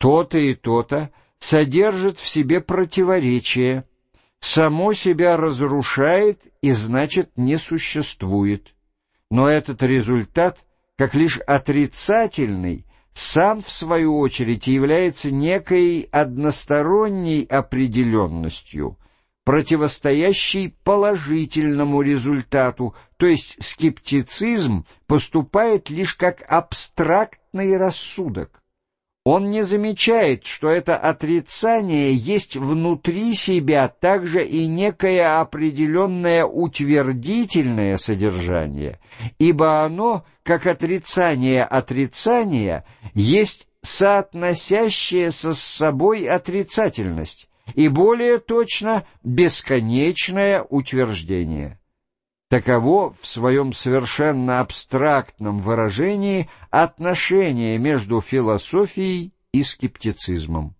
То-то и то-то содержит в себе противоречие, само себя разрушает и, значит, не существует. Но этот результат, как лишь отрицательный, сам, в свою очередь, является некой односторонней определенностью, противостоящей положительному результату, то есть скептицизм поступает лишь как абстрактный рассудок. Он не замечает, что это отрицание есть внутри себя также и некое определенное утвердительное содержание, ибо оно, как отрицание отрицания, есть соотносящаяся с собой отрицательность и, более точно, бесконечное утверждение. Таково в своем совершенно абстрактном выражении отношение между философией и скептицизмом.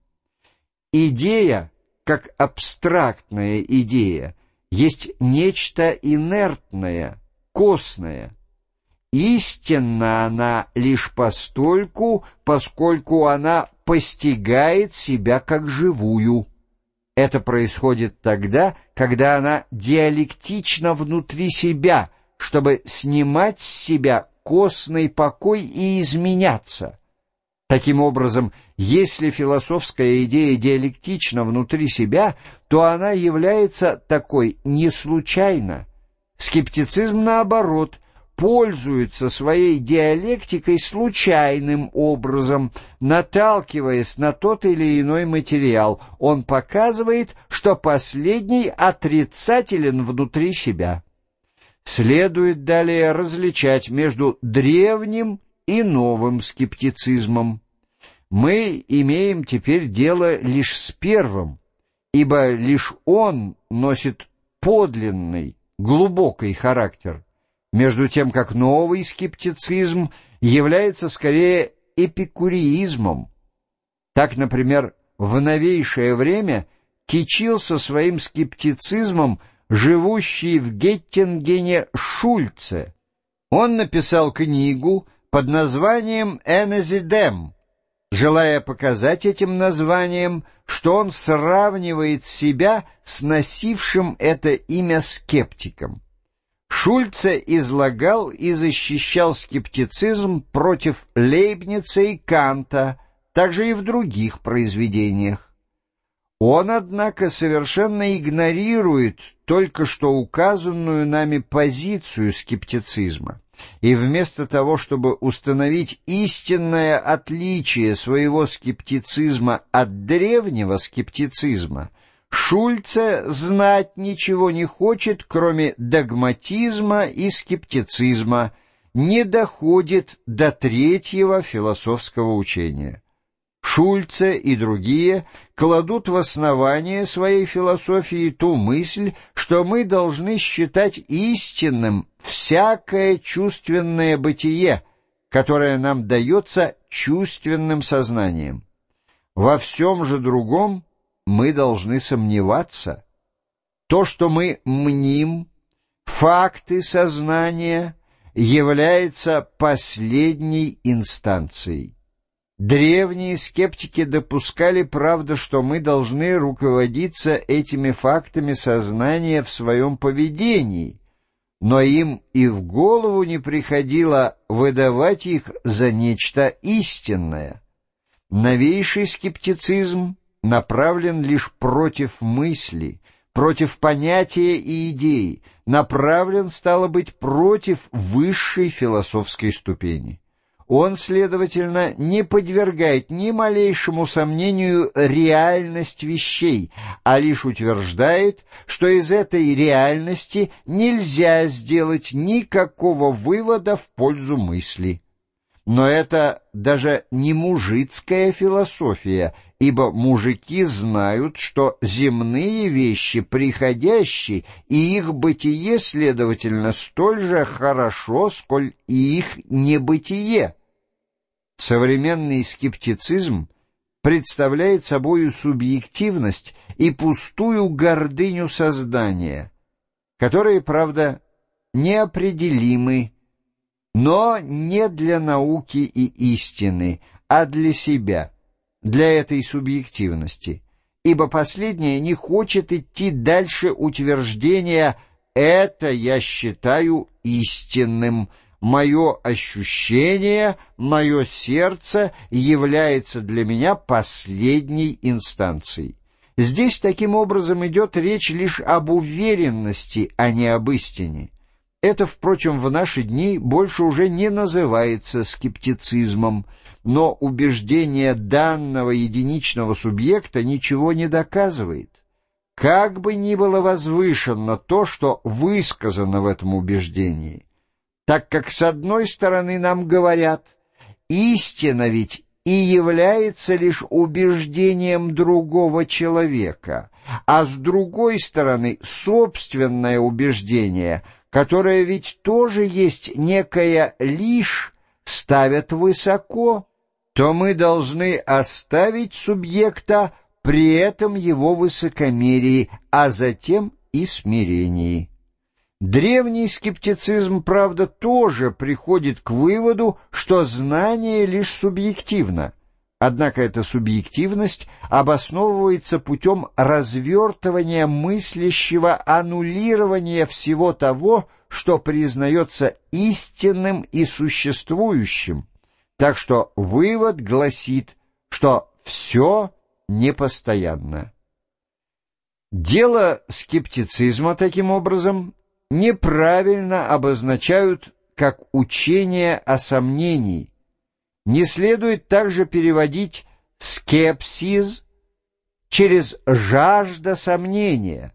Идея, как абстрактная идея, есть нечто инертное, косное. Истинна она лишь постольку, поскольку она постигает себя как живую. Это происходит тогда, когда она диалектична внутри себя, чтобы снимать с себя костный покой и изменяться. Таким образом, если философская идея диалектична внутри себя, то она является такой не случайно. Скептицизм, наоборот, пользуется своей диалектикой случайным образом, наталкиваясь на тот или иной материал. Он показывает, что последний отрицателен внутри себя. Следует далее различать между древним и новым скептицизмом. Мы имеем теперь дело лишь с первым, ибо лишь он носит подлинный, глубокий характер между тем как новый скептицизм является скорее эпикуреизмом. Так, например, в новейшее время кичился своим скептицизмом живущий в Геттингене Шульце. Он написал книгу под названием «Энезидем», желая показать этим названием, что он сравнивает себя с носившим это имя скептиком. Шульце излагал и защищал скептицизм против Лейбница и Канта, также и в других произведениях. Он, однако, совершенно игнорирует только что указанную нами позицию скептицизма, и вместо того, чтобы установить истинное отличие своего скептицизма от древнего скептицизма, Шульце знать ничего не хочет, кроме догматизма и скептицизма, не доходит до третьего философского учения. Шульце и другие кладут в основание своей философии ту мысль, что мы должны считать истинным всякое чувственное бытие, которое нам дается чувственным сознанием. Во всем же другом мы должны сомневаться. То, что мы мним, факты сознания, является последней инстанцией. Древние скептики допускали, правда, что мы должны руководиться этими фактами сознания в своем поведении, но им и в голову не приходило выдавать их за нечто истинное. Новейший скептицизм направлен лишь против мысли, против понятия и идеи, направлен, стало быть, против высшей философской ступени. Он, следовательно, не подвергает ни малейшему сомнению реальность вещей, а лишь утверждает, что из этой реальности нельзя сделать никакого вывода в пользу мысли. Но это даже не мужицкая философия, ибо мужики знают, что земные вещи приходящие, и их бытие, следовательно, столь же хорошо, сколь и их небытие. Современный скептицизм представляет собою субъективность и пустую гордыню создания, которые, правда, неопределимы, но не для науки и истины, а для себя – для этой субъективности, ибо последняя не хочет идти дальше утверждения «это я считаю истинным», мое ощущение, мое сердце является для меня последней инстанцией. Здесь таким образом идет речь лишь об уверенности, а не об истине. Это, впрочем, в наши дни больше уже не называется скептицизмом, но убеждение данного единичного субъекта ничего не доказывает. Как бы ни было возвышенно то, что высказано в этом убеждении, так как с одной стороны нам говорят, истина ведь и является лишь убеждением другого человека, а с другой стороны собственное убеждение – которое ведь тоже есть некая лишь, ставят высоко, то мы должны оставить субъекта при этом его высокомерии, а затем и смирении. Древний скептицизм, правда, тоже приходит к выводу, что знание лишь субъективно – Однако эта субъективность обосновывается путем развертывания мыслящего аннулирования всего того, что признается истинным и существующим. Так что вывод гласит, что все непостоянно. Дело скептицизма, таким образом, неправильно обозначают как учение о сомнении, не следует также переводить «скепсис» через «жажда сомнения»,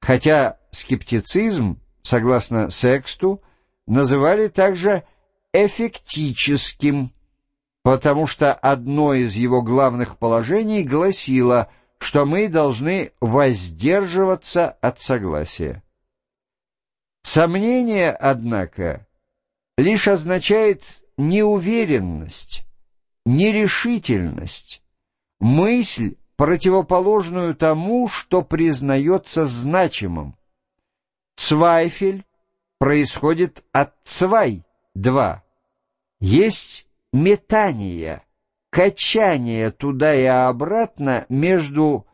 хотя скептицизм, согласно Сексту, называли также эффектическим, потому что одно из его главных положений гласило, что мы должны воздерживаться от согласия. Сомнение, однако, лишь означает неуверенность, нерешительность, мысль, противоположную тому, что признается значимым. Свайфель происходит от цвай, два. Есть метание, качание туда и обратно между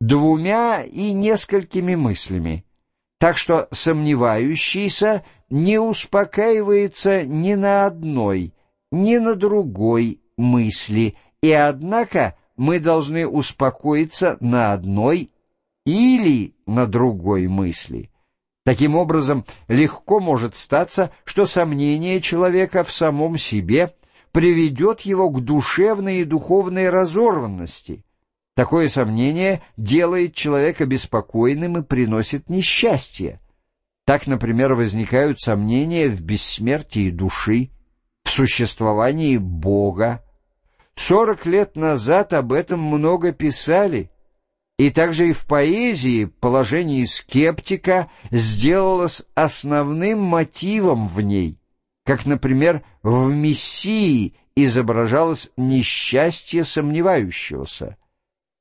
двумя и несколькими мыслями. Так что сомневающийся не успокаивается ни на одной, ни на другой мысли, и однако мы должны успокоиться на одной или на другой мысли. Таким образом, легко может статься, что сомнение человека в самом себе приведет его к душевной и духовной разорванности – Такое сомнение делает человека беспокойным и приносит несчастье. Так, например, возникают сомнения в бессмертии души, в существовании Бога. Сорок лет назад об этом много писали, и также и в поэзии положение скептика сделалось основным мотивом в ней, как, например, в «Мессии» изображалось несчастье сомневающегося.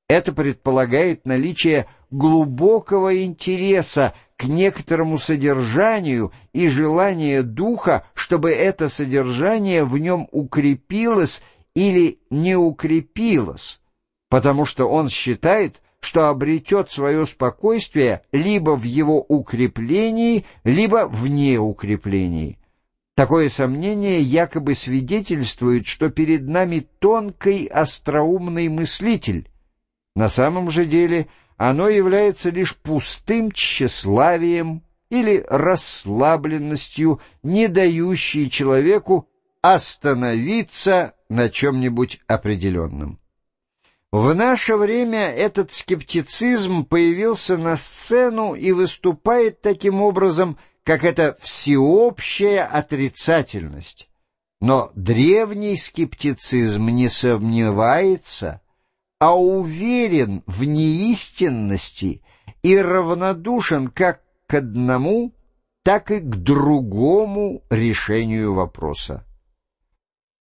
Это предполагает наличие глубокого интереса к некоторому содержанию и желание духа, чтобы это содержание в нем укрепилось или не укрепилось, потому что он считает, что обретет свое спокойствие либо в его укреплении, либо в неукреплении. Такое сомнение якобы свидетельствует, что перед нами тонкий остроумный мыслитель, на самом же деле оно является лишь пустым тщеславием или расслабленностью, не дающей человеку остановиться на чем-нибудь определенном. В наше время этот скептицизм появился на сцену и выступает таким образом, как это всеобщая отрицательность. Но древний скептицизм не сомневается – а уверен в неистинности и равнодушен как к одному, так и к другому решению вопроса.